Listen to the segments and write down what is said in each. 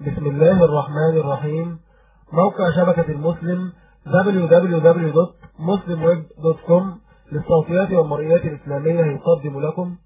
بسم الله الرحمن الرحيم. موقع شبكة المسلم www.muslimweb.com للصوتيات والمرئيات الإسلامية يقدم لكم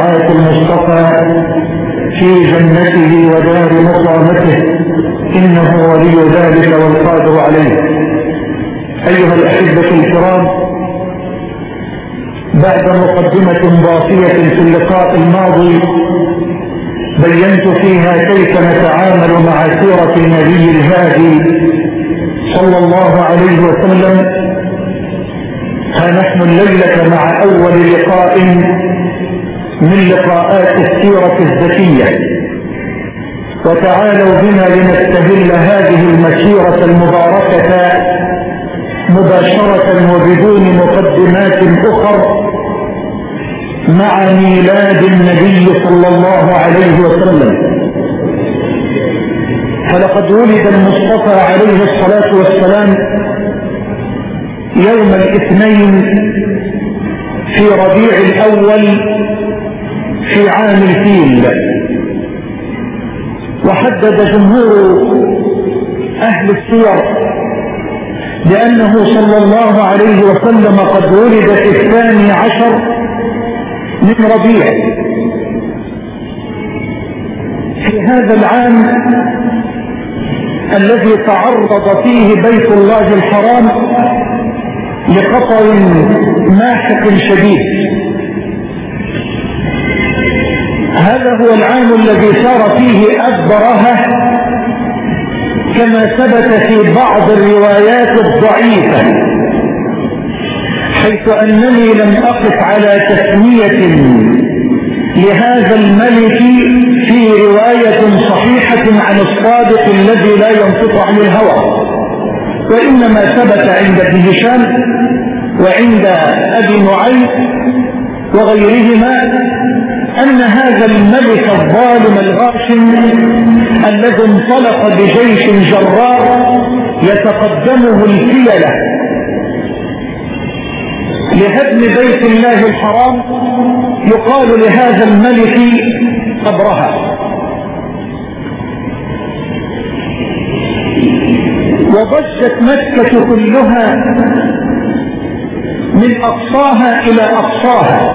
المصطفى في جنته ودار مقامته إنه ولي ذلك والقادر عليه. أيها الأحبة الكرام بعد مقدمة ضافية في اللقاء الماضي بينت فيها كيف نتعامل مع سيرة النبي الهادي صلى الله عليه وسلم. ها نحن الليلة مع أول لقاء من لقاءات السيرة الذكية. وتعالوا بنا لنستهل هذه المسيرة المباركة مباشرة وبدون مقدمات أخر مع ميلاد النبي صلى الله عليه وسلم. فلقد ولد المصطفى عليه الصلاة والسلام يوم الاثنين في ربيع الأول في عام الفيل. وحدد جمهور أهل السير لأنه صلى الله عليه وسلم قد ولد في الثاني عشر من ربيع. في هذا العام الذي تعرض فيه بيت الله الحرام لخطر ماحق شديد. هذا هو العام الذي صار فيه أكبرها كما ثبت في بعض الروايات الضعيفة حيث أنني لم أقف على تسمية لهذا الملك في رواية صحيحة عن الصادق الذي لا ينطق عن الهوى وإنما ثبت عند ابن هشام وعند أبي نعيم وغيرهما أن هذا الملك الظالم الغاشم الذي انطلق بجيش جرار يتقدمه الفيلة لهدم بيت الله الحرام يقال لهذا الملك أبرهة وضجت مكة كلها من أقصاها إلى أقصاها.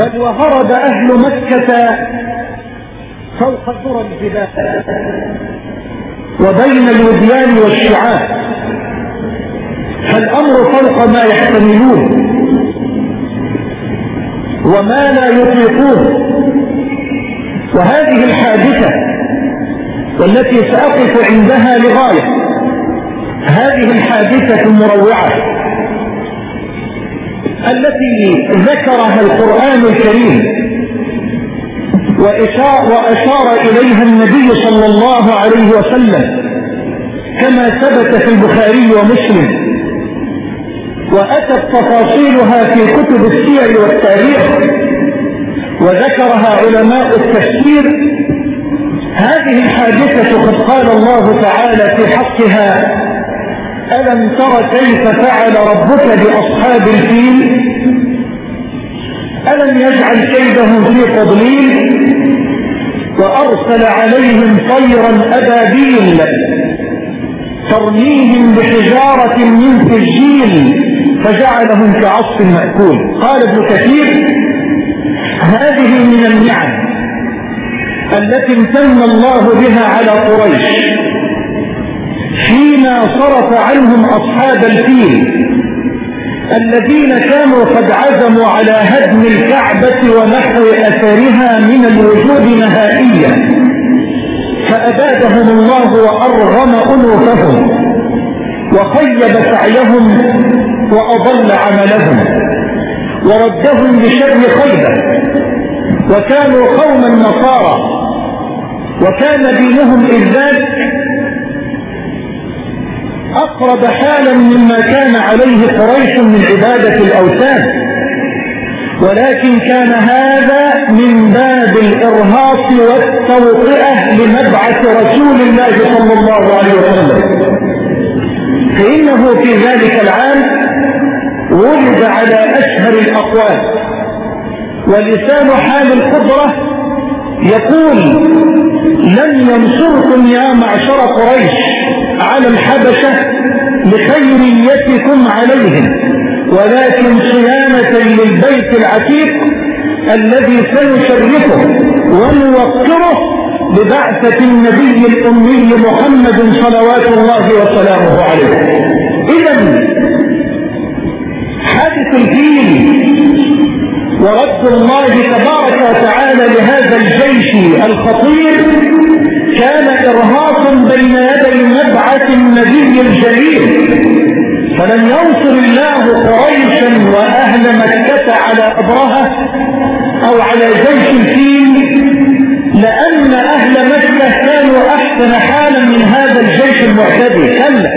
بل وهرب أهل مكة فوق ذرى الجبال وبين الوديان والشعاب. فالأمر فوق ما يحتملون وما لا يطيقون. وهذه الحادثة والتي سأقف عندها لغاية هذه الحادثة المروعة التي ذكرها القرآن الكريم وأشار إليها النبي صلى الله عليه وسلم كما ثبت في البخاري ومسلم وأتت تفاصيلها في كتب السير والتاريخ وذكرها علماء التفسير. هذه الحادثة قد قال الله تعالى في حقها ألم تر كيف فعل ربك بأصحاب الفيل؟ ألم يجعل كيدهم في تضليل وأرسل عليهم طيرا أبابيل ترميهم بحجارة من سجيل فجعلهم كعصف مأكول. قال ابن كثير هذه من النعم التي امتن الله بها على قريش. حين صرف عنهم أصحاب الفيل. الذين كانوا قد عزموا على هدم الكعبة ومحو أثرها من الوجود نهائيا. فأبادهم الله وأرغم أنوفهم. وخيب سعيهم وأضل عملهم. وردهم بشر خيبة. وكانوا قوما نصارى. وكان دينهم إذ ذاك أقرب حالا مما كان عليه قريش من عبادة الأوثان. ولكن كان هذا من باب الإرهاص والتوطئة لمبعث رسول الله صلى الله عليه وسلم. فإنه في ذلك العام ولد على أشهر الأقوال. ولسان حال القدرة يقول لن ينصركم يا معشر قريش. على الحبشة لخيريتكم عليهم. ولكن صيانة للبيت العتيق الذي سنشرفه ونوقره ببعثة النبي الأمي محمد صلوات الله وسلامه عليه. إذا حادث الفيل ورد الله تبارك وتعالى لهذا الجيش الخطير كان إرهاص بين يدي مبعث النبي الجليل فلم ينصر الله قريشا وأهل مكة على أبرهة أو على جيش الفيل لأن أهل مكة كانوا أحسن حالا من هذا الجيش المعتدي. كلا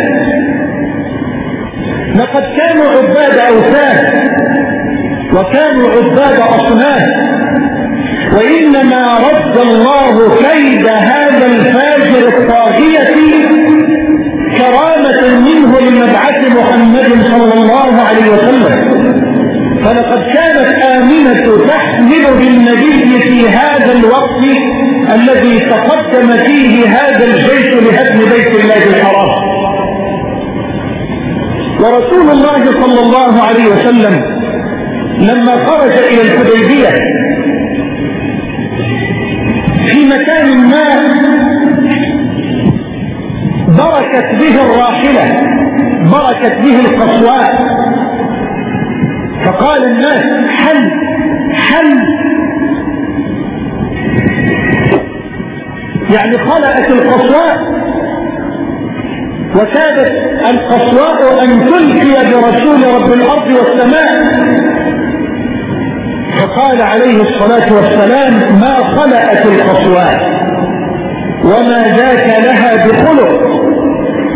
لقد كانوا عباد أوثان وكانوا عباد أصنام وإنما رد الله كيد هذا الفاجر الطاغية كرامة منه لمبعث محمد صلى الله عليه وسلم. فلقد كانت آمنة تحمل بالنبي في هذا الوقت الذي تقدم فيه هذا الجيش لهدم بيت الله الحرام. ورسول الله صلى الله عليه وسلم لما خرج إلى الحديبية في مكان ما بركت به الراحلة بركت به القصواء فقال الناس حل حل. يعني خلقت القصواء وكادت القصواء أن تلقي برسول رب الأرض والسماء. فقال عليه الصلاة والسلام ما خلقت القصواء وما ذاك لها بخلق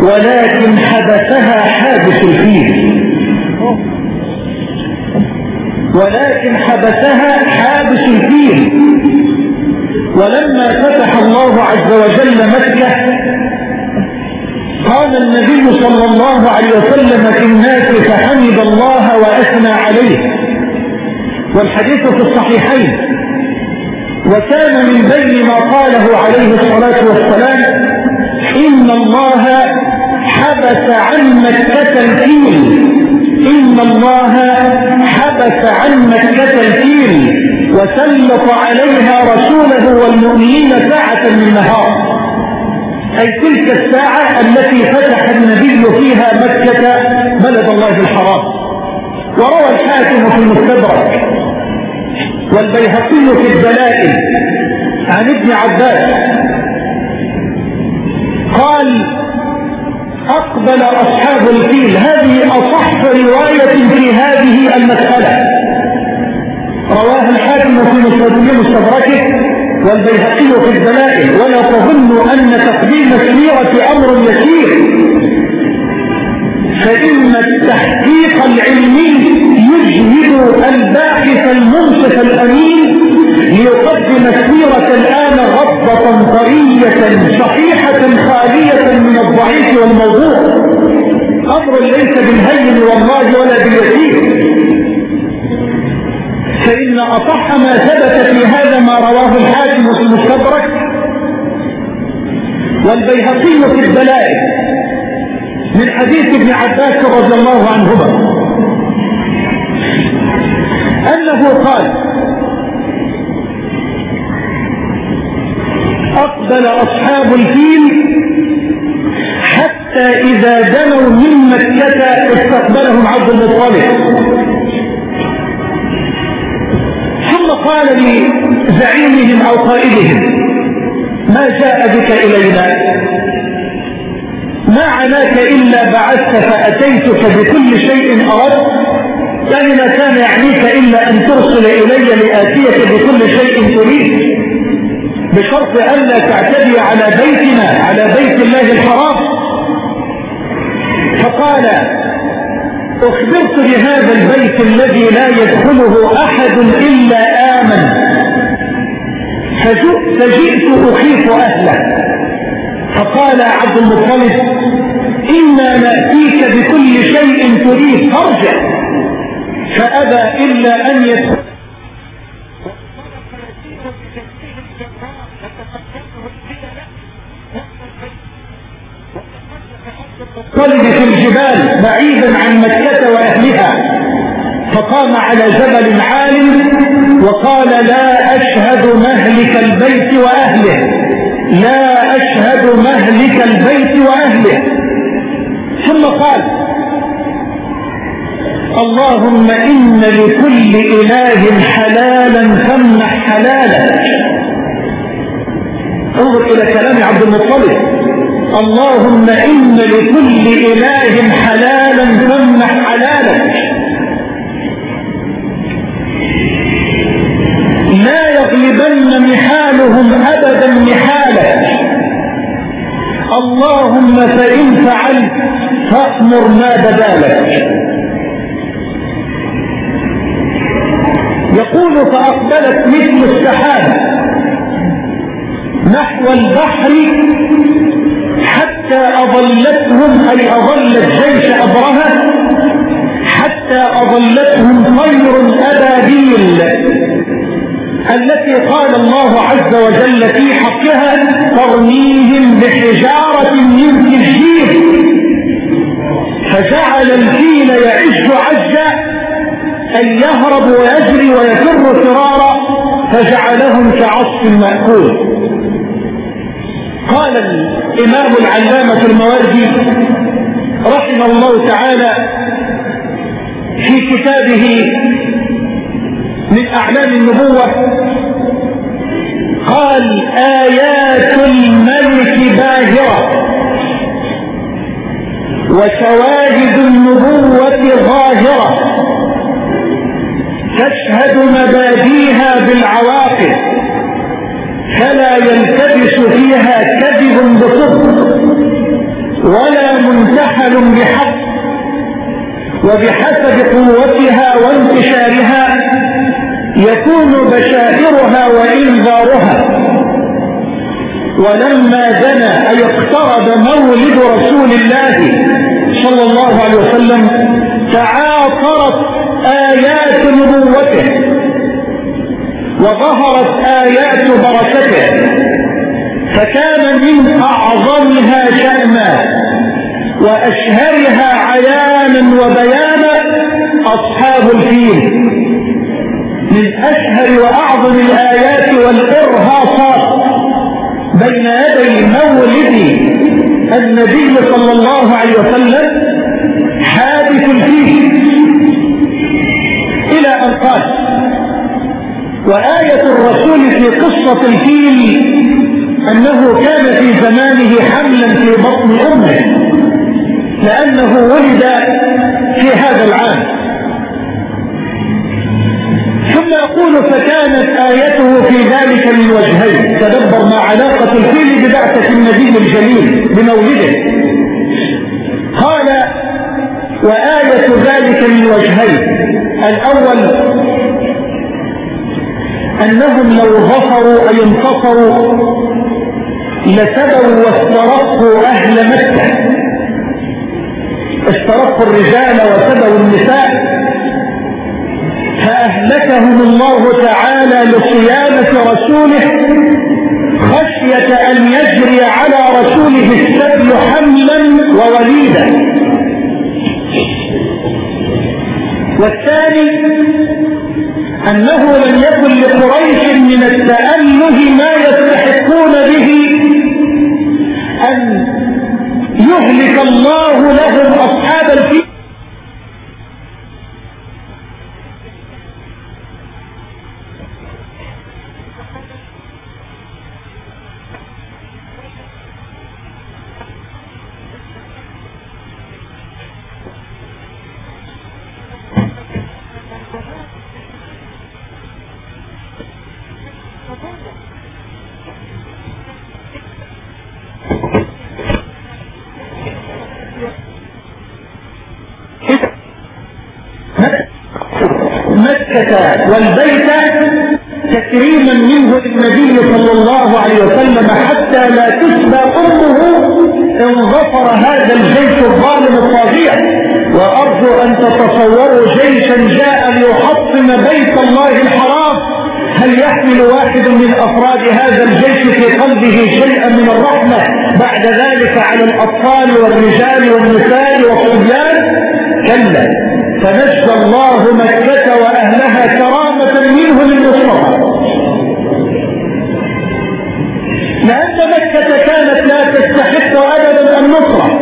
ولكن حبسها حادث الفيل. ولكن حبسها حابس الفيل. ولما فتح الله عز وجل مكة قال النبي صلى الله عليه وسلم في الناس فحمد الله وأثنى عليه. والحديث في الصحيحين. وكان من بين ما قاله عليه الصلاة والسلام إن الله حبس عن مكة الفيل. إن الله حبس عن مكة الفيل. وسلط عليها رسوله والمؤمنين ساعة من نهار أي تلك الساعة التي فتح النبي فيها مكة بلد الله الحرام. وروى الحاكم في المستدرك والبيهقي في الدلائل عن ابن عباس قال أقبل أصحاب الفيل. هذه أصح رواية في هذه المسألة. رواها الحاكم في مستدركه والبيهقي في الدلائل. ولا تظنوا أن تقديم السيرة أمر يسير. فإن التحقيق العلمي يجهد الباحث المنصف الأمين ليقدم السيرة الآن غضة طرية صحيحة خالية من الضعيف والموضوع. أمر ليس بالهين والله ولا باليسير. فإن أصح ما ثبت في هذا ما رواه الحاكم في المستدرك والبيهقي في الدلائل. من حديث ابن عباس رضي الله عنهما. أنه قال أقبل أصحاب الفيل حتى إذا دنوا من مكة استقبلهم عبد المطلب. ثم قال لزعيمهم أو قائدهم ما جاء بك إلينا؟ ما عناك إلا بعثت فأتيتك بكل شيء أردت. يعني ما كان يعنيك إلا أن ترسل إلي لآتيك بكل شيء تريد. بشرط ألا تعتدي على بيتنا على بيت الله الحرام. فقال أخبرت بهذا البيت الذي لا يدخله أحد إلا آمن. فجئت أخيف أهله. فقال عبد المطلب إنا نأتيك بكل شيء تريد فارجع. فأبى إلا أن يدخل طلب في الجبال بعيدا عن مكة وأهلها فقام على جبل عال وقال لا أشهد مهلك البيت وأهله لا أشهد مهلك البيت وأهله. ثم قال اللهم إن لكل إله حلالا فامنح حلالا. انظر إلى كلام عبد المطلب. اللهم إن لكل إله حلالا فامنح حلالا. لا يغلبن محالهم أبدا محالك اللهم فإن فعلت فأمر ما بدالك. يقول فأقبلت مثل السحاب نحو البحر حتى أظلتهم أي أظلت جيش أبرهة حتى أظلتهم طير أبابيل التي قال الله عز وجل في حقها ترميهم بحجارة من سجيل فجعل الفيل يعج عجا أن يهرب ويجري ويفر فرارا فجعلهم كعصف مأكول. قال الإمام العلامة المواردي رحمه الله تعالى في كتابه من أعلام النبوة. قال آيات الملك باهرة. وشواهد النبوة ظاهرة. تشهد مباديها بالعواقب. فلا يلتبس فيها كذب بصدق ولا منتحل بحق. وبحسب قوتها وانتشارها يكون بشائرها وإنذارها. ولما دنا أي اقترب مولد رسول الله صلى الله عليه وسلم تعاطرت آيات نبوته وظهرت آيات بركته فكان من أعظمها شأنا وأشهرها عيانا وبيانا أصحاب الفيل. من أشهر وأعظم الآيات والإرهاصات بين يدي مولد النبي صلى الله عليه وسلم حادث الفيل إلى أن قال وآية الرسول في قصة الفيل أنه كان في زمانه حملا في بطن أمه لأنه ولد في هذا العام. يقول فكان كانت آيته في ذلك من وجهين. تدبر ما علاقة الفيل ببعثة النبي الجليل بمولده. قال وآية ذلك من وجهين. الأول أنهم لو ظفروا أي انتصروا لسبوا واسترقوا أهل مكة. استرقوا الرجال وسبوا النساء فأهلكهم الله تعالى لصيانة رسوله خشية أن يجري على رسوله السبي حملا ووليدا. والثاني أنه لم يكن لقريش من التأله ما يستحقون به أن يهلك الله لهم أصحاب الفيل. مكة والبيت تكريما منه للنبي صلى الله عليه وسلم حتى لا تسبى أمه إن ظفر هذا الجيش الظالم الطاغية. وأرجو أن تتصوروا جيشا جاء ليحطم بيت الله الحرام. هل يحمل واحد من أفراد هذا الجيش في قلبه شيئا من الرحمة بعد ذلك على الأطفال والرجال والنساء والصبيان؟ كلا. فنجى الله مكة وأهلها كرامة منه للمصطفى. لأن مكة كانت لا تستحق أبدا النصرة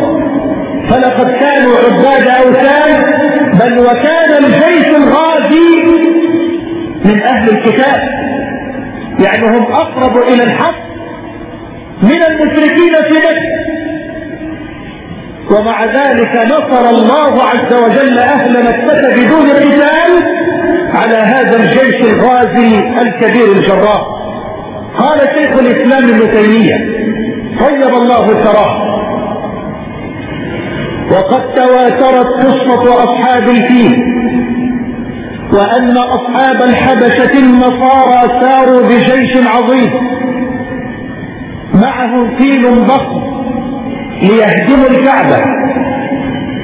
فلقد كانوا عباد أوثان بل وكان الجيش الغازي من أهل الكتاب. يعني هم أقرب إلى الحق من المشركين في مكة. ومع ذلك نصر الله عز وجل أهل مكة بدون قتال على هذا الجيش الغازي الكبير الجراح. قال شيخ الإسلام ابن تيمية طيب الله ثراه. وقد تواترت قصة أصحاب الفيل وأن أصحاب الحبشة النصارى ساروا بجيش عظيم معه فيل ضخم ليهدموا الكعبة.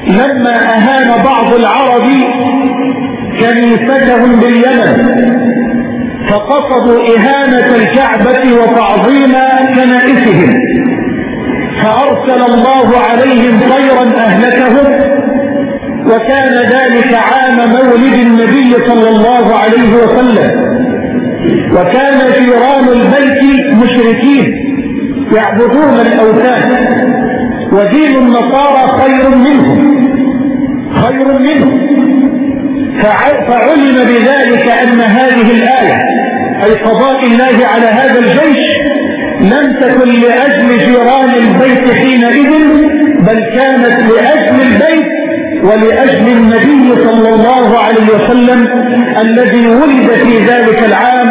لما أهان بعض العرب كنيستهم باليمن فقصدوا إهانة الكعبة وتعظيم كنائسهم. فأرسل الله عليهم طيرا أهلكهم وكان ذلك عام مولد النبي صلى الله عليه وسلم. وكان جيران البيت مشركين يعبدون الأوثان. ودين النصارى خير منهم. خير منهم. فعلم بذلك أن هذه الآية أي قضاء الله على هذا الجيش لم تكن لأجل جيران البيت حينئذ بل كانت لأجل البيت ولأجل النبي صلى الله عليه وسلم الذي ولد في ذلك العام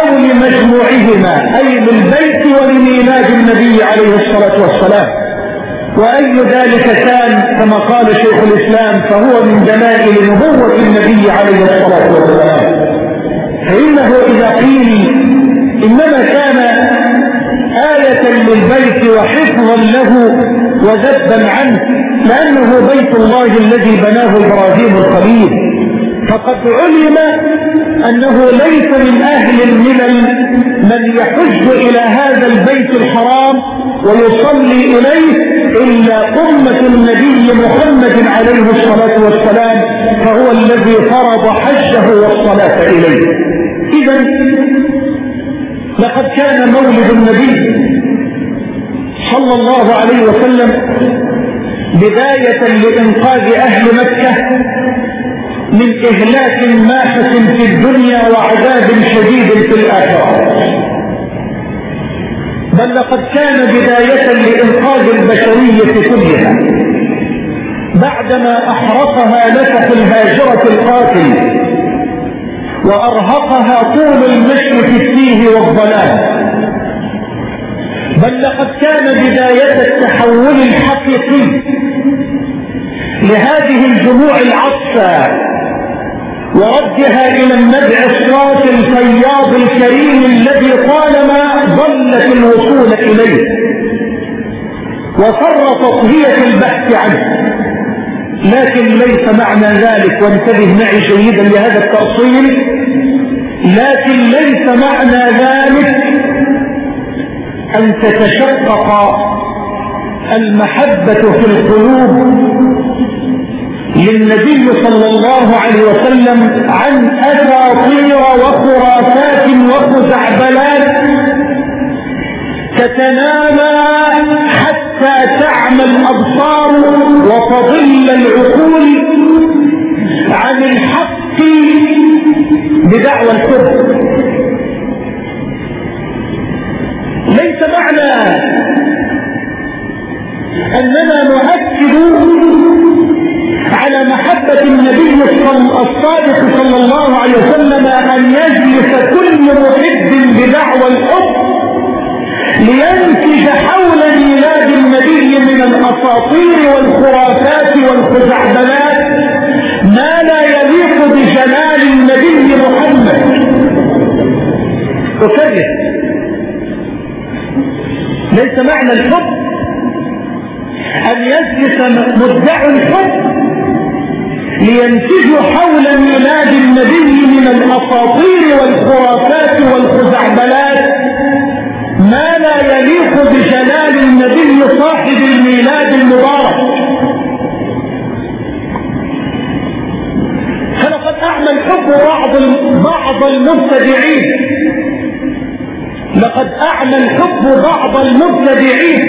أو لمجموعهما أي للبيت ولميلاد النبي عليه الصلاة والسلام. وأي ذلك كان كما قال شيخ الإسلام فهو من دلائل نبوة النبي عليه الصلاة والسلام. فإنه إذا قيل إنما كان آية للبيت وحفظا له وذبا عنه لأنه بيت الله الذي بناه إبراهيم الخليل. فقد علم أنه ليس من أهل الملل من يحج إلى هذا البيت الحرام ويصلي إليه إلا أمة النبي محمد عليه الصلاة والسلام فهو الذي فرض حجه والصلاة إليه. إذا لقد كان مولد النبي صلى الله عليه وسلم بداية لإنقاذ أهل مكة من إهلاك ماحة في الدنيا وعذاب شديد في الآخرة. بل لقد كان بداية لإنقاذ البشرية كلها. بعدما أحرقها لفح الهاجرة القاتل وأرهقها طول المشي في التيه والضلال بل لقد كان بداية التحول الحقيقي لهذه الجموع العطفة وردها إلى النبع الصافي الفياض الكريم الذي طالما ظلت الوصول إليه. وفرطت هي في البحث عنه. لكن ليس معنى ذلك وانتبه معي جيدا لهذا التأصيل. لكن ليس معنى ذلك أن تتشقق المحبة في القلوب للنبي صلى الله عليه وسلم عن أساطير وخرافات وخزعبلات تتنامى حتى تعمى الأبصار وتضل العقول عن الحق بدعوى الكفر. ليس معنى أننا نؤكد على محبة النبي الصادق صلى الله عليه وسلم أن يجلس كل محب بدعوى الحب لينتج حول ميلاد النبي من الأساطير والخرافات والخزعبلات ما لا يليق بجلال النبي محمد. أكرر ليس معنى الحب أن يجلس مدعي الحب لينتجوا حول ميلاد النبي من الأساطير والخرافات والخزعبلات ما لا يليق بجلال النبي صاحب الميلاد المبارك. فلقد أعمى الحب بعض بعض المبتدعين. لقد أعمى الحب بعض المبتدعين.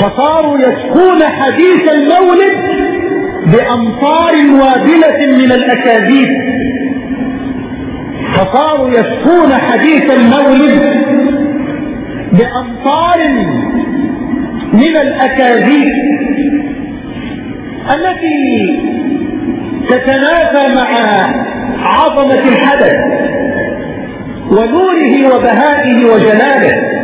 فصاروا يسكون حديث المولد بأمطار وابلة من الأكاذيب. فصاروا يسكون حديث المولد بأمطار من الأكاذيب التي تتنافى مع عظمة الحدث ونوره وبهائه وجلاله.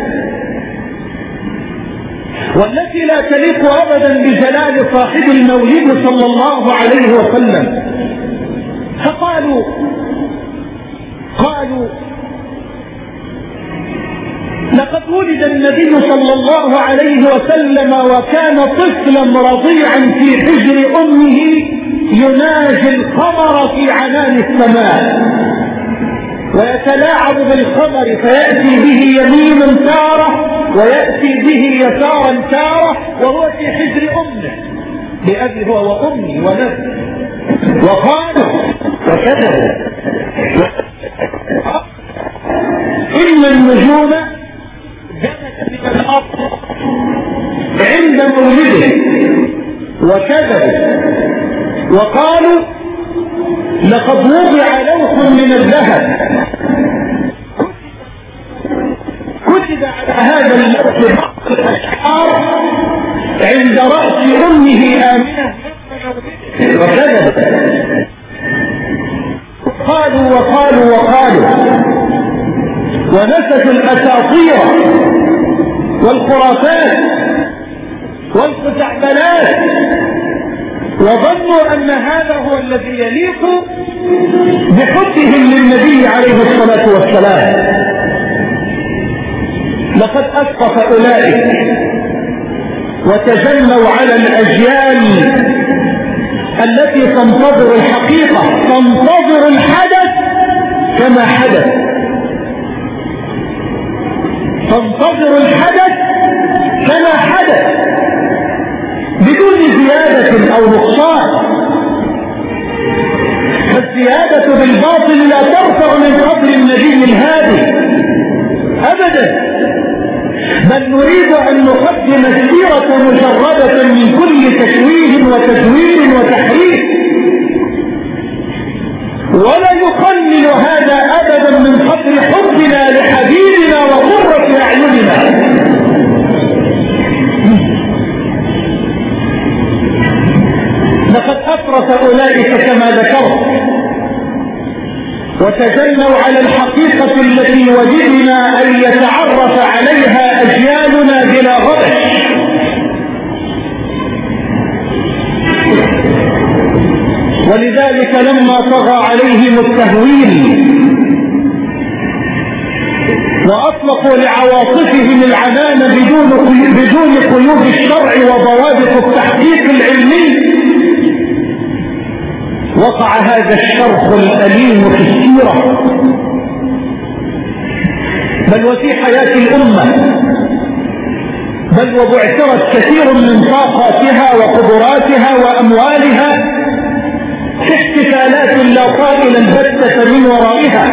والتي لا تليق أبدا بجلال صاحب المولد صلى الله عليه وسلم. فقالوا قالوا لقد ولد النبي صلى الله عليه وسلم وكان طفلا رضيعا في حجر أمه يناجي القمر في عنان السماء. ويتلاعب بالقمر فيأتي به يمينا تارة ويأتي به يسارا تارة وهو في حجر أمه. بأبي هو وأمي ونفسي وقالوا وكذبوا إن النجوم جنت من الأرض عند مولده. وكذبوا وقالوا لقد وضع لوح من الذهب. كتب على هذا اللوح الاشعار عند رأس أمه آمنة. وكذب قالوا وقالوا وقالوا. ونسفوا الأساطير والخرافات والخزعبلات. وظنوا أن هذا هو الذي يليق بحبهم للنبي عليه الصلاة والسلام. لقد أسقط أولئك وتجنوا على الأجيال التي تنتظر الحقيقة تنتظر الحدث كما حدث. تنتظر الحدث كما حدث. بدون زيادة أو نقصان. فالزيادة بالباطل لا ترفع من قدر النبي الهادي. أبدا. بل نريد أن نقدم السيرة مجردة من كل تشويه وتزوير وتحريف. ولا يقلل هذا أبدا من قدر حبنا لحبيبنا وقرة أعيننا. لقد أفرس أولئك كما ذكرت. وتجنوا على الحقيقة التي وجدنا أن يتعرف عليها أجيالنا بلا غبش ولذلك لما طغى عليهم التهويل وأطلقوا لعواطفهم العنان بدون بدون قيود الشرع وضوابط التحقيق العلمي وقع هذا الشرخ الأليم في السيرة. بل وفي حياة الأمة. بل وبعثرت كثير من طاقاتها وقدراتها وأموالها في احتفالات لا طائلا البتة من ورائها.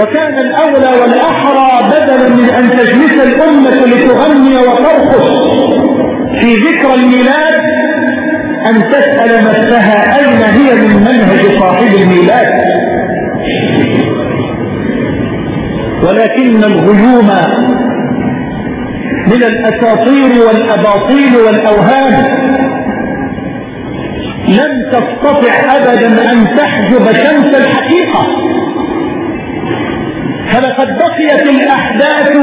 وكان الأولى والأحرى بدلا من أن تجلس الأمة لتغني وترقص. في ذكرى الميلاد أن تسأل نفسها أين هي من منهج صاحب الميلاد. ولكن الغيوم من الأساطير والأباطيل والأوهام لم تستطع أبدا أن تحجب شمس الحقيقة. فلقد بقيت الأحداث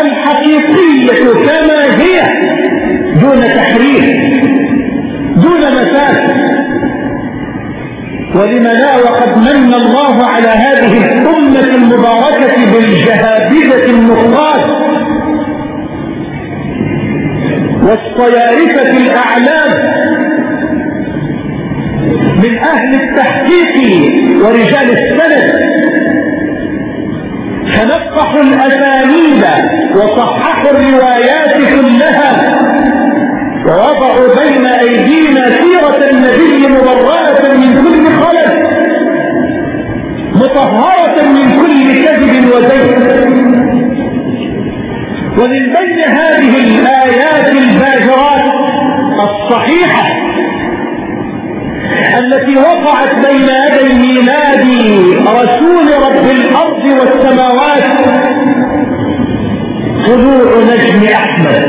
الحقيقية كما هي دون تحريف دون مساس. ولم لا وقد من الله على هذه الأمة المباركة بالجهابذة النقاط والصيارفة الأعلام من أهل التحقيق ورجال السند فنقحوا الأسانيد وصححوا الروايات كلها. ووضعوا بين أيدينا سيرة النبي مبرأة من كل خلل مطهرة من كل كذب وزيت. ومن بين هذه الآيات الباجرات الصحيحة التي وقعت بين يدي ميلاد رسول رب الأرض والسماوات طلوع نجم أحمد.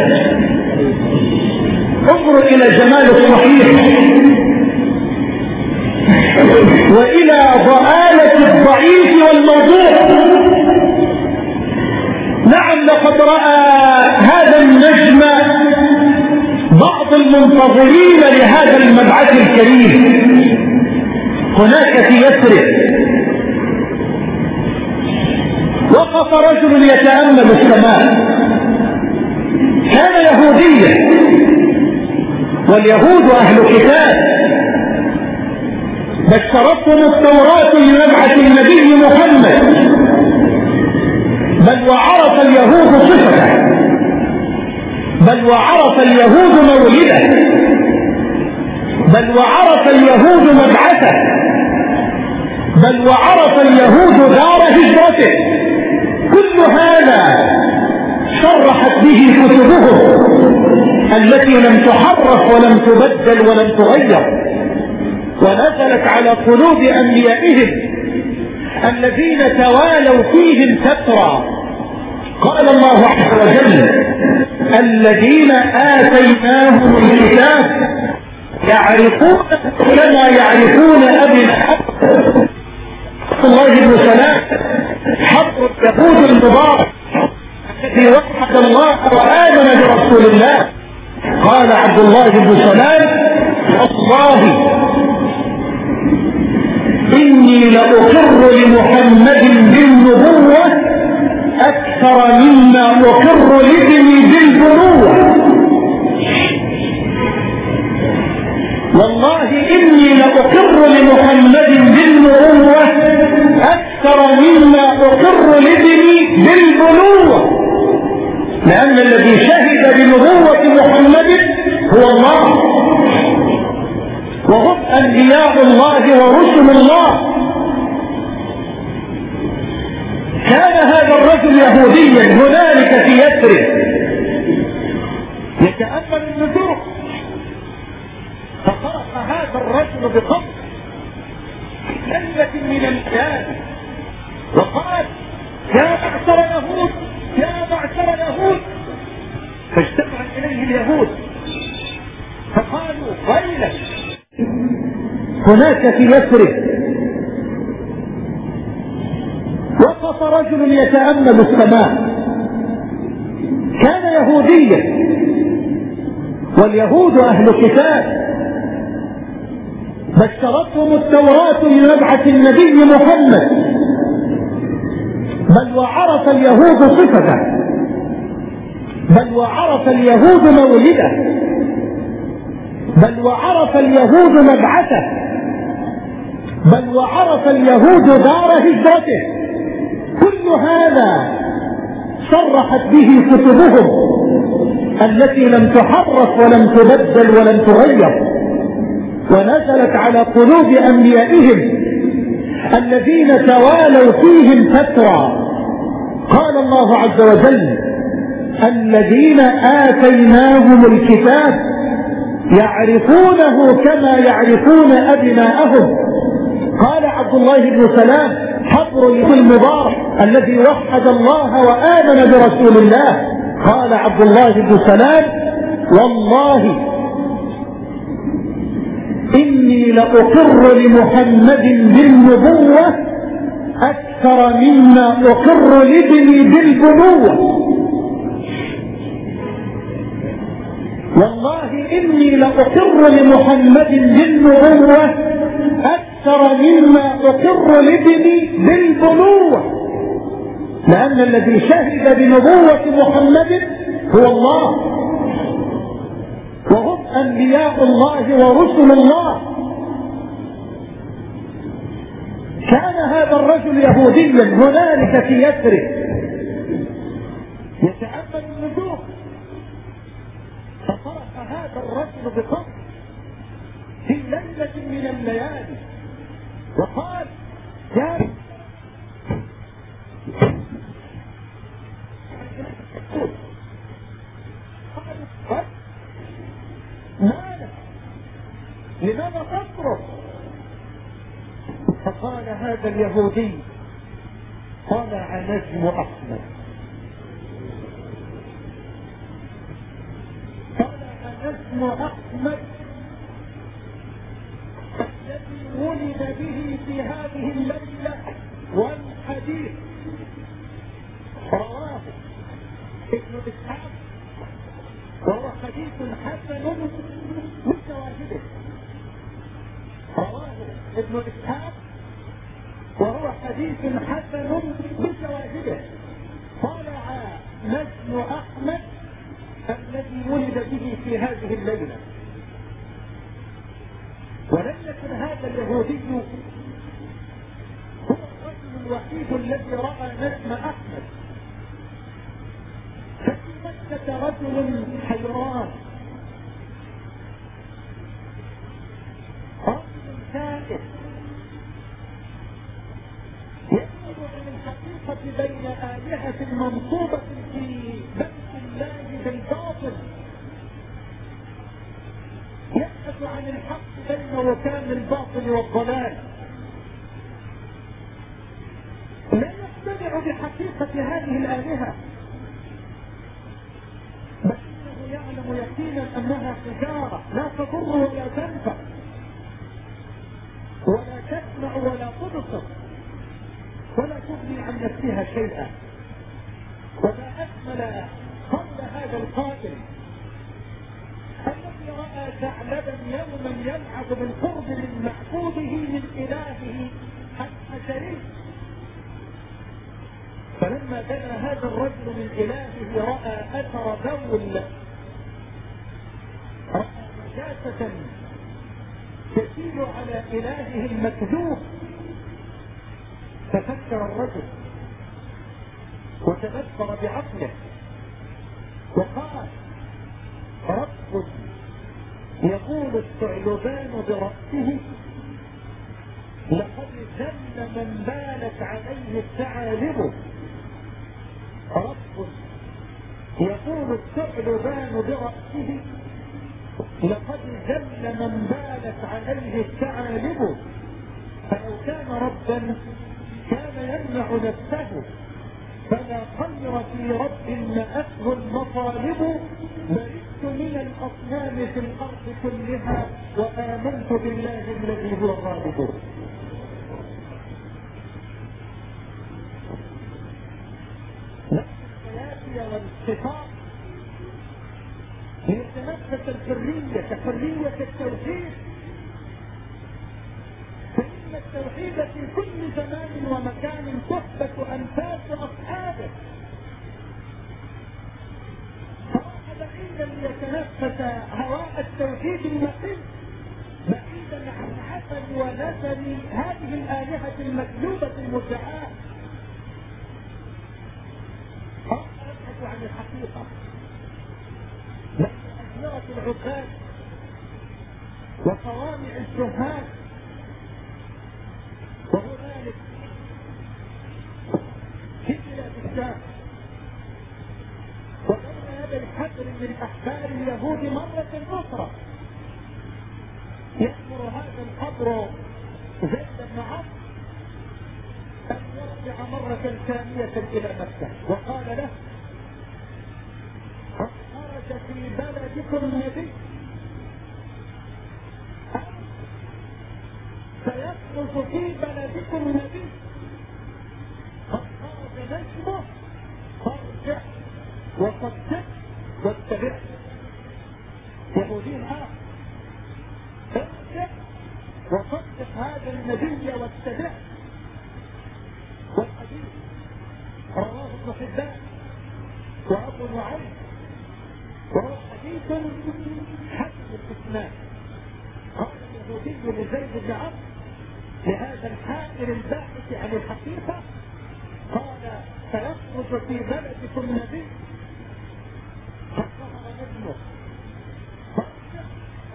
انظر إلى جمال الصحيح. وإلى ضآلة الضعيف والموضوع. نعم لقد رأى هذا النجم بعض المنتظرين لهذا المبعث الكريم. هناك في يثرب. وقف رجل يتأمل السماء. كان يهوديا. واليهود أهل كتاب. بشرتهم التوراة لمبعث النبي محمد. بل وعرف اليهود صفته. بل وعرف اليهود مولده. بل وعرف اليهود مبعثه. بل وعرف اليهود دار هجرته. كل هذا شرحت به كتبهم التي لم تحرف ولم تبدل ولم تغير ونزلت على قلوب أنبيائهم الذين توالوا فيهم فترة قال الله عز وجل الذين آتيناهم الكتاب يعرفون كما يعرفون أبناءهم الله بن سلام حق اليهود المبارك الذي وحد الله وآمن برسول الله. قال عبد الله بن سلام والله إني لأقر لمحمد بالنبوة أكثر مما أقر لابني بالبنوة. والله إني لأقر لمحمد بالنبوة أكثر مما أقر لابني بالبنوة لأن الذي شهد بنبوة محمد هو الله. وهم أنبياء الله ورسل الله. كان هذا الرجل يهوديا هنالك في يثرب. يتأمل النجوم فطرق هذا الرجل بقبض ليلة من الليالي وقال يا معشر يهود يا معشر يهود فاجتمع إليه اليهود. قالوا ويلك هناك في يثرب وقف رجل يتأمل السماء. كان يهوديا. واليهود أهل كتاب. بشرتهم التوراة بمبعث النبي محمد. بل وعرف اليهود صفته. بل وعرف اليهود مولده. بل وعرف اليهود مبعثه. بل وعرف اليهود دار هجرته. كل هذا صرحت به كتبهم التي لم تحرف ولم تبدل ولم تغير. ونزلت على قلوب أنبيائهم الذين توالوا فيهم فترة. قال الله عز وجل الذين آتيناهم الكتاب يعرفونه كما يعرفون أبناءهم. قال عبد الله بن سلام حبر المبارك الذي وحد الله وآمن برسول الله. قال عبد الله بن سلام والله إني لأقر لمحمد بالنبوة أكثر مما أقر لابني بالبنوة. والله إني لأقر لمحمد بالنبوة أكثر مما أقر لابني بالبنوة. لأن الذي شهد بنبوة محمد هو الله. وهم أنبياء الله ورسل الله. كان هذا الرجل يهوديا هنالك في يثرب يتأمل النجوم. فطرح هذا الرجل بقصر في ليلة من الليالي. وقال يا مالك لماذا تصرخ فقال هذا اليهودي طلع نجم احمد طلع نجم احمد الذي ولد به في هذه الليلة والحديث. رواه ابن إسحاق. وهو حديث حسن من شواهده رواه ابن إسحاق. وهو حديث حسن بشواهده طلع نجم أحمد الذي ولد به في هذه الليلة. ولم يكن هذا اليهودي هو الرجل الوحيد الذي رأى نجم أحمد. ففي مكة رجل حيران. رجل تائه يسأل عن الحقيقة بين آلهة منصوبة في بيت الله بالباطل يبحث عن الحق بين وكان الباطل والضلال لا يقتنع بحقيقة هذه الآلهة بل يعلم يقينا أنها حجارة لا تضر ولا تنفع ولا تسمع ولا تبصر. ولا تغني عن نفسها شيئا. وما أكمل قول هذا القائل. الذي رأى ثعلبا يوما يلعب بالقرب من معبوده من إلهه الحشري فلما دنا هذا الرجل من إلهه رأى أثر بول. رأى نجاسة تسيل على إلهه المكذوب. تفكر الرجل وتذكر بعقله وقال رب يقول الثعلبان برأسه لقد ذل من بالت عليه الثعالب رب يقول الثعلبان برأسه لقد ذل من بالت عليه الثعالب فلو كان ربا كان يمنع نفسه. فلا خير في رب نأته المطالب برئت من الأصنام في الأرض كلها وآمنت بالله الذي هو الحياة والصفات ليتنفس الحرية حرية التوحيد. فإن التوحيد في كل زمان ومكان تثبت أنفاس أصحابه فراح بعيدا ليتنفس هواء التوحيد النقي بعيدا عن عسل ونسل هذه الآلهة المكذوبة المدعاة. يبحث عن الحقيقة. بين أزمرة العباد وصوامع الزهاد وهنالك في بلاد الشام وبين هذا الحبر من أحبار اليهود مرة أخرى. يأمر هذا الحبر زيد بن عمرو أن يرجع مرة ثانية إلى مكة. وقال له خرج في بلدكم نبي سيخرج في بلدكم نبي قد خرج نجمه فارجع وصدق واتبع يهودين آخر وصدق هذا النبي واتبع. والحديث رواه ابن حبان وأبو نعيم. وهو حديث حسن الإسناد. قال اليهودي لزيد بن عمرو لهذا الحائر الباحث عن الحقيقة قال سيخرج في بلدكم نبي نجمه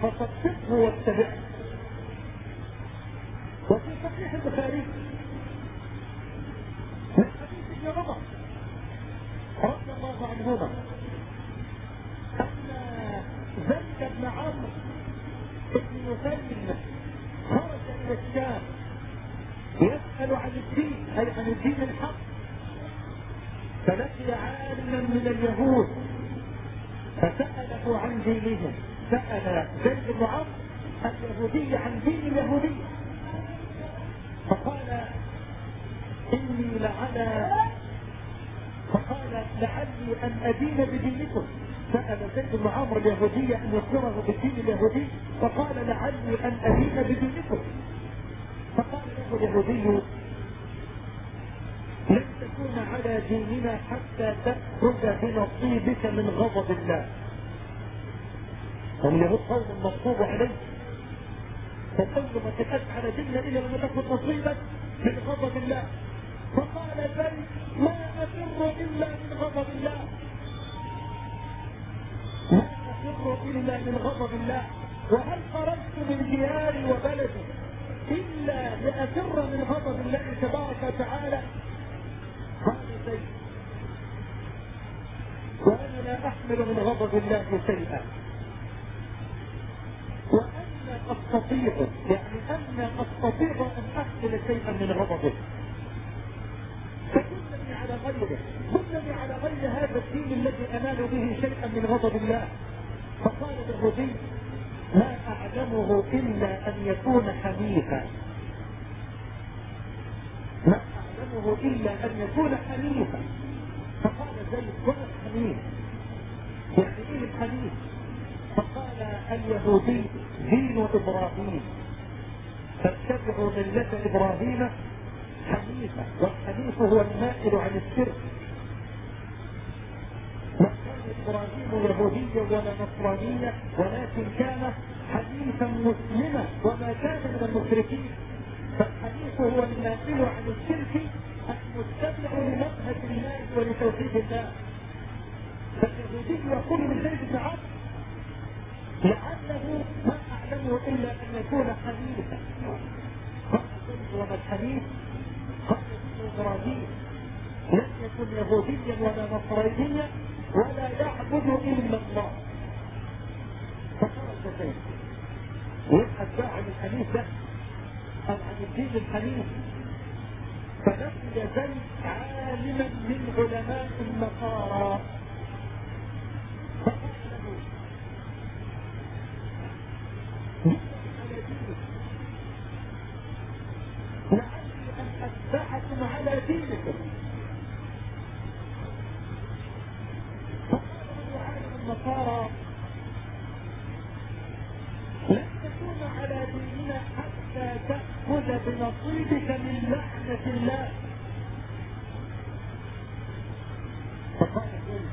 فصدقه واتبعه. وفي صحيح البخاري من حديث ابن عمر رضي الله عنهما أن زيد بن عمرو بن نفيل خرج إلى الشام يسأل عن الدين أي عن الدين الحق. فلقي عالما من اليهود. دينهم سأل زيد بن عمرو اليهودي عن دين اليهودية. فقال إني لعلى فقال لعلي أن أدين بدينكم. سأل زيد بن عمرو اليهودي أن يخبره بالدين اليهودي. فقال لعلي أن أدين بدينكم. فقال له اليهودي لن تكون على ديننا حتى تخرج بنصيبك من غضب الله. واليهود قوم مغضوب عليه. ما تكاد على ديننا إلا لما تاخذ نصيبك من غضب الله. فقال زيد ما أفر إلا من غضب الله. لا أفر إلا من غضب الله. وهل خرجت من دياري وبلدي إلا لأفر من غضب الله تبارك وتعالى؟ قال زيد وأنا لا أحمل من غضب الله شيئا. وأنا أستطيع يعني أنا أستطيع أن أحمل شيئا من غضبه فدلني على غيره دلني على غير هذا الدين الذي أنال به شيئا من غضب الله فقال اليهودي ما أعلمه إلا أن يكون حنيفا. ما أعلمه إلا أن يكون حنيفا فقال زيد وما الحنيف يعني إيه الحنيف؟ فقال اليهودي دين إبراهيم. فاتبعوا ملة إبراهيم حنيفا والحنيف هو المائل عن الشرك. ما كان إبراهيم يهوديا ولا نصرانيا ولكن كان حنيفا مسلما وما كان من المشركين. فالحنيف هو المائل عن الشرك المتبع لمنهج الله ولتوحيد الله. فاليهودي يقول من بن لعله ما اعلمه الا ان يكون زيد وما الحنيف قال إبراهيم لم يكن يهوديا ولا نصرانيا ولا يعبد الا الله فخرج زيد ويبحث بقى عن الحنيف ده أو عن الدين الحنيف فلقي زيد عالما من علماء النصارى فقال له لعلي ان اتبعكم على دينكم فقال له عالم النصارى لن تكون على ديننا حتى تأخذ بنصيبك من لعنة الله فقال زيد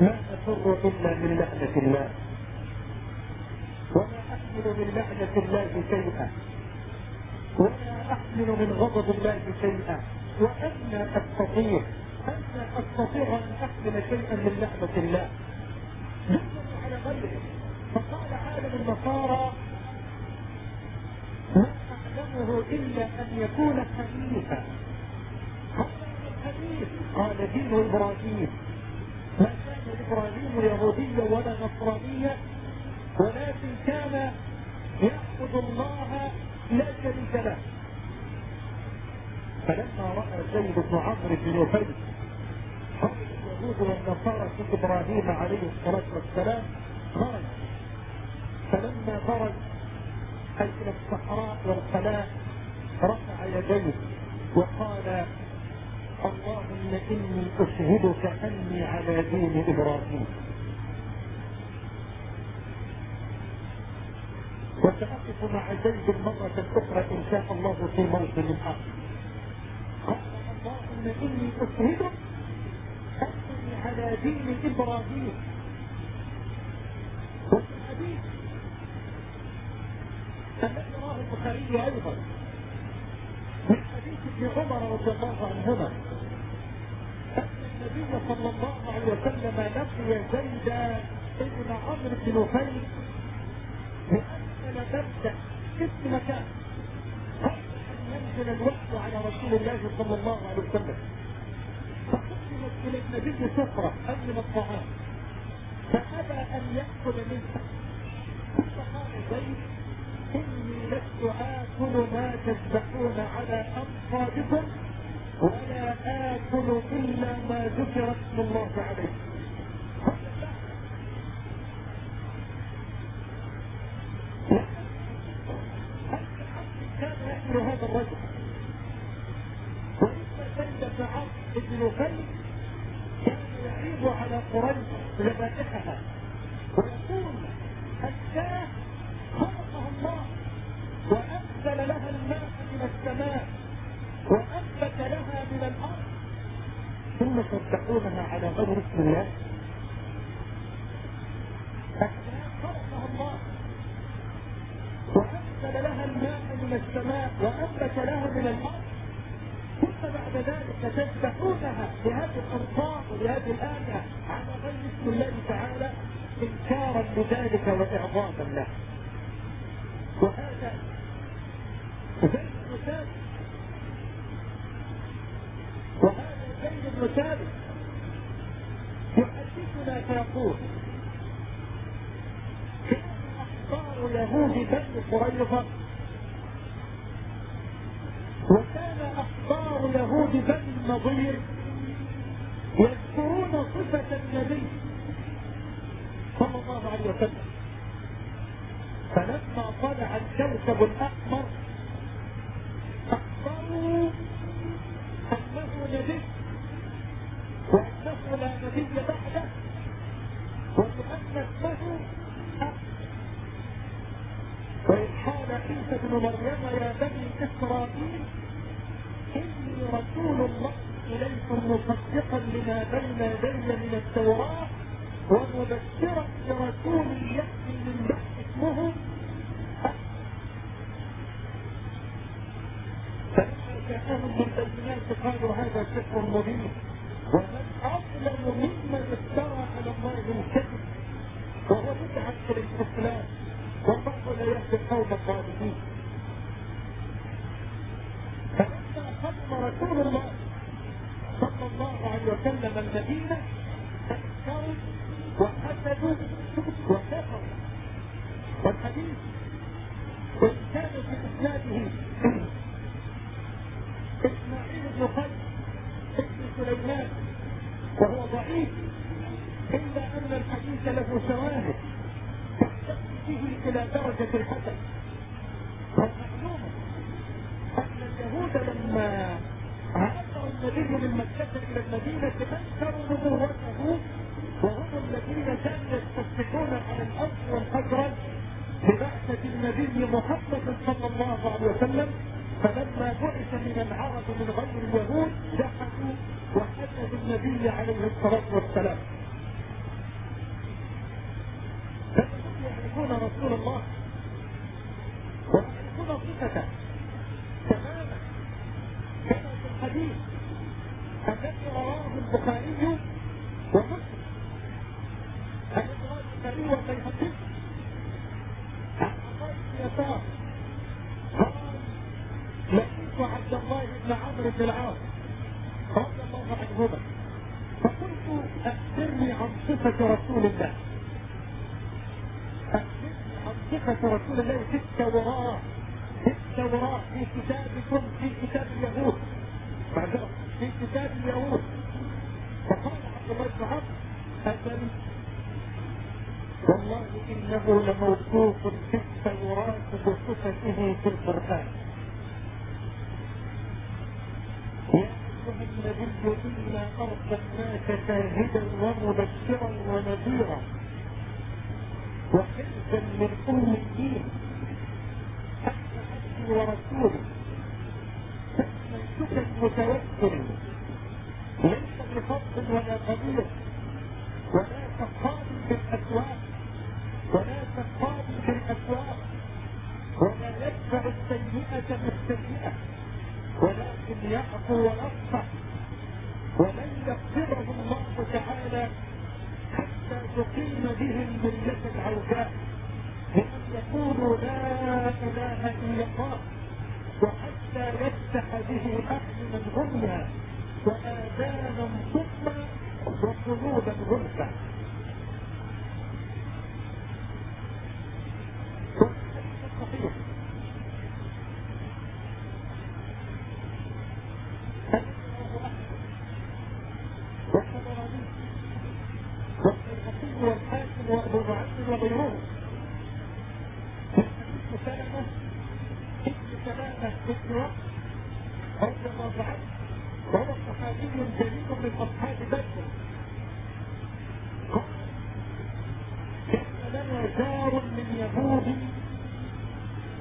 لا أفر إلا من لعنة الله ولا أحمل من لعنة الله شيئا ولا أحمل من غضب الله شيئا وأنا أستطيع أنا أستطيع أن أحمل شيئا من لعنة الله يجب على غيره فقال عالم النصارى لا أعلمه إلا أن يكون حنيفا حنيف قال دين إبراهيم ما كان إبراهيم يهوديا ولا نصرانيا ولكن كان يعبد الله لا شريك له فلما رأى زيد بن عمرو بن نفيل قول اليهود والنصارى في إبراهيم عليه الصلاة والسلام خرج فلما خرج أي إلى الصحراء والخلاء رفع يديه وقال اللهم إني أشهدك أني على دين إبراهيم. وسأقف مع زيد مرة أخرى إن شاء الله في موطن آخر. قال اللهم إني أشهدك أني على دين إبراهيم. الحديث. الذي رواه البخاري أيضا. من حديث ابن عمر رضي الله عنهما. أن النبي صلى الله عليه وسلم لقي زيد ابن عمرو بن نفيل بأسفل بلدة في مكان قبل أن ينزل الوحي على رسول الله صلى الله عليه وسلم. فقدمت إلى النبي سفرة أي من الطعام فأبى أن يأكل منها. إني لست آكل ما تذبحون على أنصابكم ولا آكل إلا ما ذكر اسم الله عليه كان يحمل هذا الرجل وإن سيد سعد بن نفيل كان يعيب على قريش ذبائحها ويقول الشاه خلقها الله وأنزل لها الماء من السماء وأنبت لها من الأرض. ثم تتقونها على غير اسم الله. خلقها الله وأنزل لها الماء من السماء وأنبت لها من الأرض. بعد ذلك تذبحونها بهذه الأنصار وبهذه الآية على غير اسم الله تعالى إنكارا لذلك وإعظاما له. وهذا بن ثابت وهذا بن ثابت يحدثنا فيقول أحبار يهود بني قريظة وكان أحبار يهود بني النضير يذكرون صفة النبي صلى الله عليه وسلم. فلما طلع الكوكب الأحمر أخبروا أنه نبي وأنه لا نبي بعده وأن اسمه وإذ قال عيسى بن مريم يا بني إسرائيل رسول الله إليكم مصدقا لما بين يدي من التوراة ومبشرا برسول يأتي من بعد اسمه. فلما جاءهم بالبينات قالوا هذا سحر مبين. ومن أظلم ممن افترى على الله الكذب. وهو بدعة في الإسلام. والله لا يهدي القوم الظالمين قدم رسول الله صلى الله عليه وسلم المدينة تذكروا وحسدوا وكفروا. والحديث وإن كان في إسناده بن قيس ابن سليمان وهو ضعيف إلا أن الحديث له شواهد به إلى درجة الحسن أن اليهود لما هاجر النبي من مكة إلى المدينة أنكروا نبوته وهم الذين كانوا يستفتحون على الأرض والخزرج ببعثة النبي محمد صلى الله عليه وسلم فلما بعث من العرب من غير اليهود جحدوا وحسدوا النبي عليه الصلاة والسلام. يعرفون رسول الله ويعرفون صفته تماما كما في الحديث. الذي رواه البخاري ومسلم. الذي رواه البخاري والبيهقي عن عطاء بن يسار. قال لقيت عبد الله بن عمرو بن العاص رضي الله عنهما. فقلت أخبرني عن صفة رسول الله. صفة رسول الله في التوراة في التوراة في كتابكم في كتاب اليهود معذرة في كتاب اليهود. فقال عبد الله بن عمرو أبل والله إنه لموصوف في التوراة بصفته في القرآن. يا أيها النبي إنا أرسلناك شاهدا ومبشرا ونذيرا وحفظا من كل الدين حتى عبدي ورسولي تمسك المتوكل. ليس بفضل ولا قدير ولا سخاب بالاسواق ولا سخاب بالاسواق ولا يدفع السيئة بالسيئة ولكن يعفو ويصفح ولن يغفره الله تعالى حتى تقيم به الملة العوجاء بأن يقولوا لا إله إلا الله وحتى يفتح به أعينا غميا وآذانا صما وقلوبا غلفا صحيح والطبراني والبيهقي والحاكم وابو معين وغيرهم في حديث سلمه ابن سلامه ابن وقت رضي الله عنه وهو صحابي جليل من اصحاب بدر قال كان لنا جار من يهود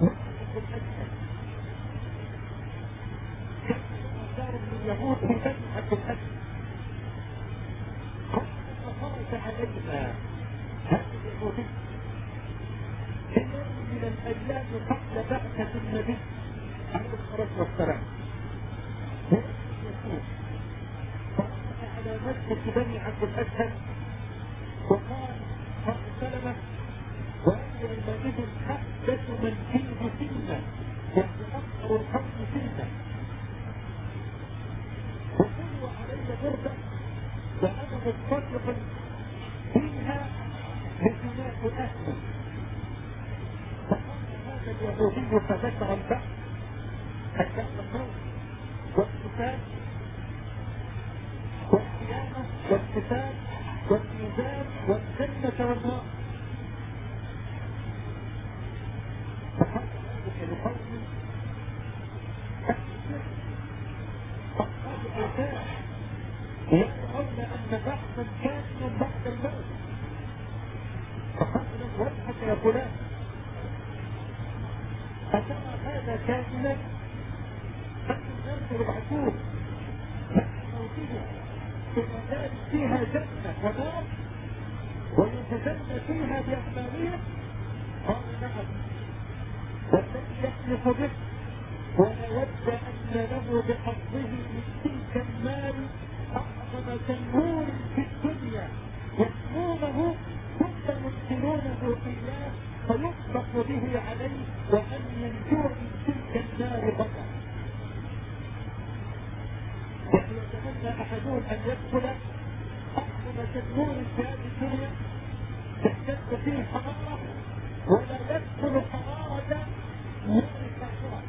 نعرف الاسد كان لنا جار من يهود في بني عبد الاسد خرج علينا هذا اليهودي في يوم من الأيام قبل بعثة النبي عليه الصلاة والسلام يقول فرأى على مسجد بني عبد الاسد وقال قال سلمة وأنا يومئذ أحدث من فيه سنة يعني أكثر القوم سنة وقلوا علي بردة وأنا متصدق فيها بجناح أهلي فقال هذا اليهودي فذكر البحث البحث الموت والكتاب والقيامة والكتاب والميزان والجنة والنار فقال ذلك لقوم فقال أتاه يرون أن بحثا كاملا بعد الموت فقال له وجهك يا فلان أترى هذا كاملا أن الناس يبعثون بعد موتهم إلى دار فيها جنة ونار ويتجنى فيها بأعمالهم قال نعم. والذي يحلف به ولود أن له بحظه من تلك المال أعظم تنور في الدنيا. يسمونه ثم يدخلونه إياه فيطبق به عليه وأن ينجو من تلك النار بطل يعني يتمنى أحدهم أن يدخل أعظم تنور في هذه الدنيا تشتد فيه حرارة ولا يدخل حرارة نار الآخرة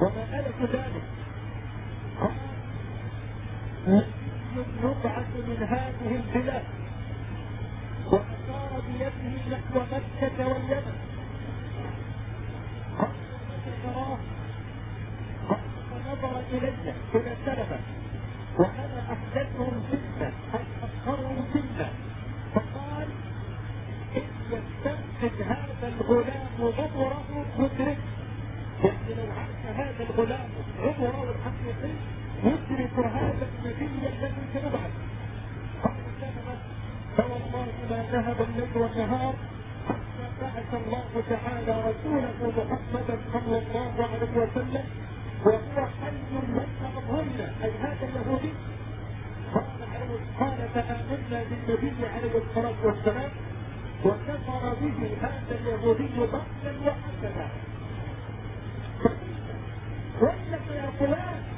وما ألف ذلك؟ يبعث من هذه البلاد. وأشار بيده نحو مكة واليمن. فنظر إلي إلى سلفة. وأنا أحدثهم سنة أي أكثرهم سنة فقال إن يستنقذ هذا الغلام عمره يدرك يعني لو عاش هذا الغلام عمره الحقيقي يدرك هذا النبي الذي سيبعث فوالله ما ذهب الليل والنهار حتى بعث الله تعالى رسوله محمدا صلى الله عليه وسلم وهو حي من أظهرنا أي هذا اليهودي. قال فآمنا بالنبي عليه الصلاة والسلام وكفر به هذا اليهودي بطلا وحسنا. ويلك يا فلان؟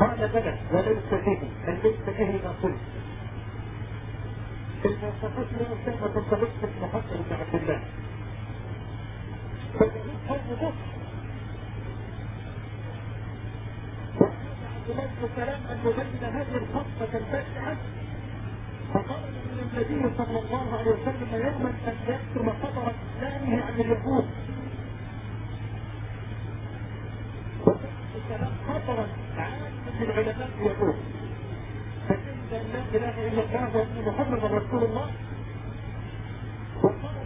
قال بلى وليس به أن ليس به ما قلت. المواصفات لا أسامة في محمد بن عبد الله. فاليهود هم بطل عبد الله بن سلام أن يبين هذه الخطه البشعه فقال من النبي صلى الله عليه وسلم يوما أن يكتم خبر إسلامه عن اليهود. خبرا عاما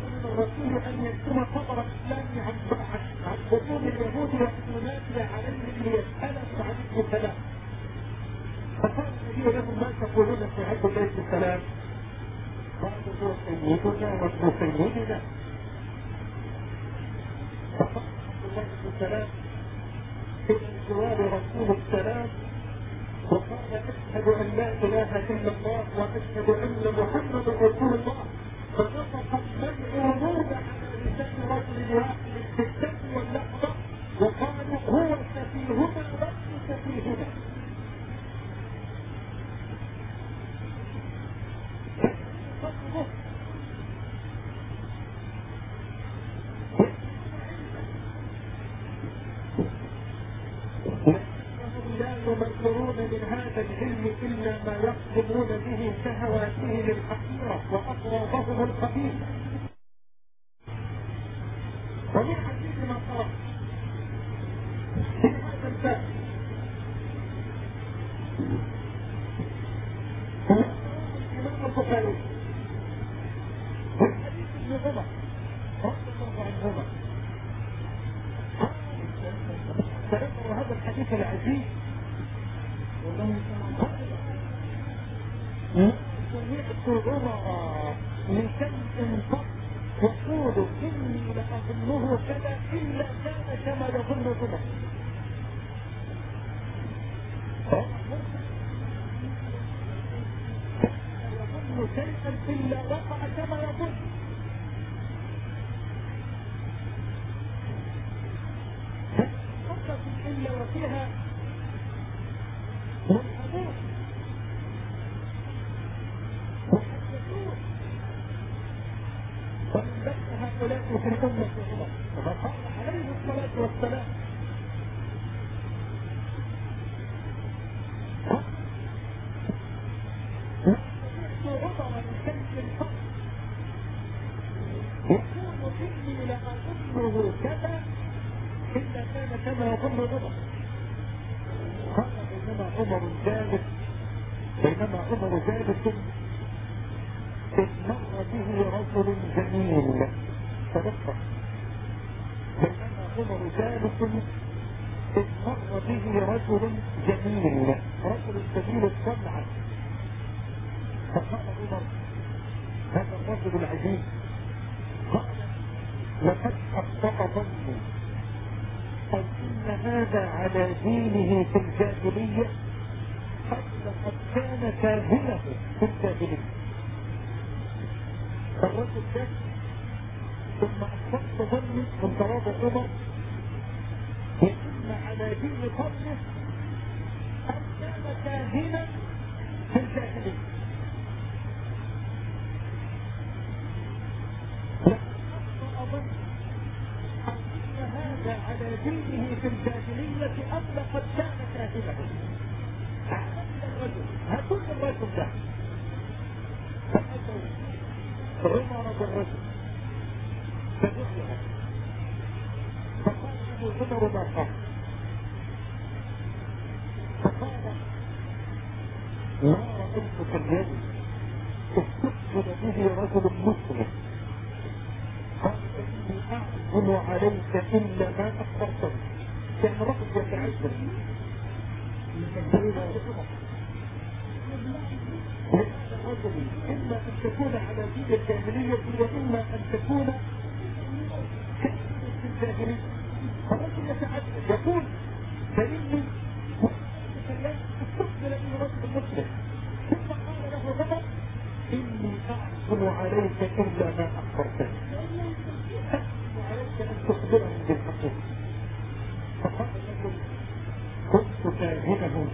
من الرسول ان يكتم خبر اسلامه عن بطون اليهود ينادي عليهم ليسالهم عن ابن سلام فقال النبي ما تقولون في عبد الله بن سلام قالوا هو سيدنا وابن فقال عبد الله بن سلام جوار رسول السلام وقال اشهد ان لا اله الا الله واشهد ان محمدا رسول الله فنطق الملعونون على لسان رجل واحد في الدم واللحظه وقالوا هو سفيهنا لست سفيهنا لا يمكرون من هذا العلم الا ما يقصدون به شهواتهم الحقيره واقرابهم الخبيثه ومن حديث ما قال في هذا الباب الامام البخاري من ابن رضي الله عنهما هذا الحديث العزيز. سمعت من كم انفق يقول اني لاظنه كذا الا كان كما يظن عمر يظن شيئا الا وقع كما يظن إلا وفيها أنفسكم هاتوا الرجل ده عمر الرجل فقال له عمر ما قال فقال ما رأيتك اليوم استقبل به رجل مسلم قال إني أعزم عليك إلا ما أخبرتني. كان رجل يتعزم إما أن تكون حنفية الجاهلية وإما أن تكون كأسية الجاهلية فالرجل يتحدث يقول بني استقبل إلى رجل مسلم ثم قال له غدا إني أحسن عليك كل ما أخبرتني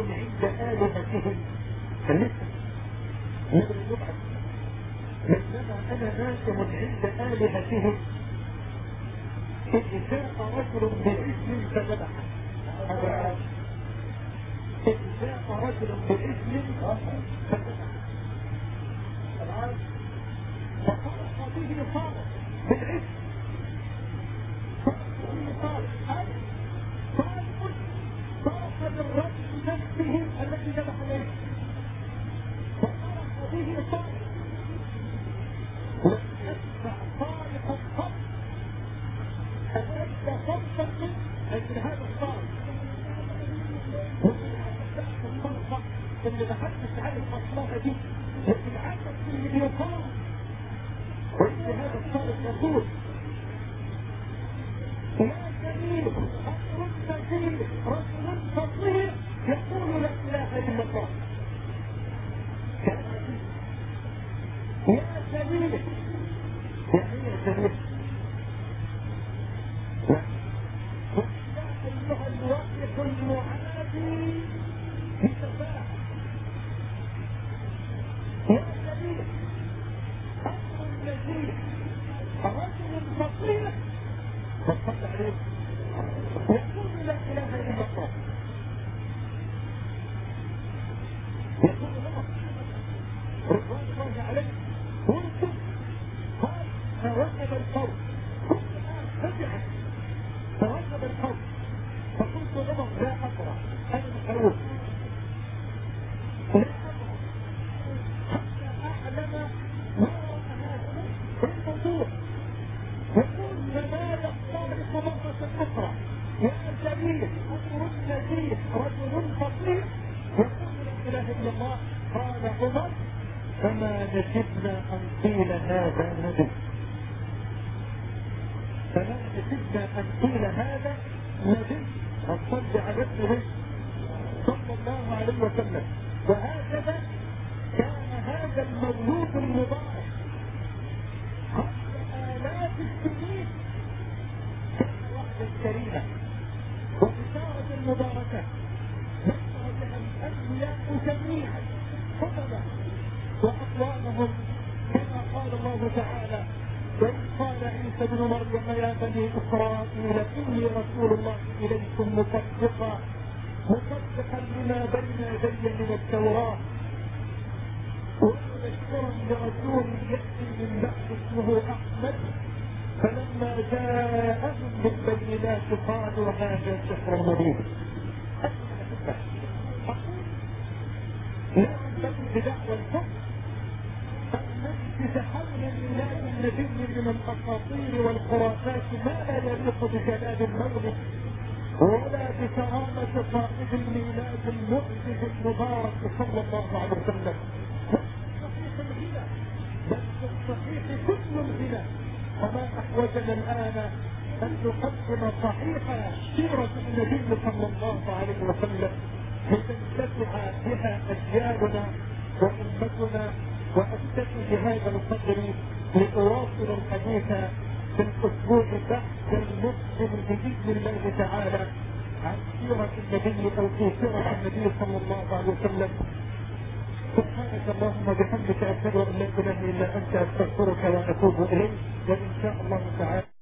يكون عند آلهتهم. فلسه مثل الربع بينما أنا ناسم عند آلهتهم إذ جاء رجل بإثم فذبح. إذ جاء رجل بإثم فذبح. فخلق به صالح بالإثم خلق به صالح نزيه رجل فقير يقول لا إله إلا الله قال عمر فما نجدنا أن قيل هذا نبي فما نجدنا أن قيل هذا نبي الصل على النبي صلى الله عليه وسلم. وهكذا كان هذا المولود المبارك قبل آلاف السنين. كان وحدا كريما. وبشارة مباركة بشر بها الأنبياء جميعا. فضلا وأقوامهم كما قال الله تعالى وإذ قال عيسى ابن مريم يا بني إسرائيل إني رسول الله إليكم مصدقا مصدقا لما بين يدي من التوراة. ومبشرا برسول يأتي من بعد اسمه أحمد. فلما جاءهم بالبينات قالوا هذا سحر مبين. لا التي تحول النبي من الأساطير والخرافات ما لا ولا صاحب الميلاد المبارك صلى الله عليه وسلم. الغنى بل كل الغنى. وما أحوجنا الآن أن نقدم صحيح سيرة النبي صلى الله عليه وسلم لتنتفع بها أجيالنا وأمتنا واكتفي بهذا القدر لأواصل الحديث في الأسبوع بعد المسلم بإذن الله تعالى عن سيرة النبي أو في سيرة النبي صلى الله عليه وسلم. سبحانك اللهم وبحمدك أشهد أن لا إله إلا أنت أستغفرك وأتوب إليك. وإن شاء الله تعالى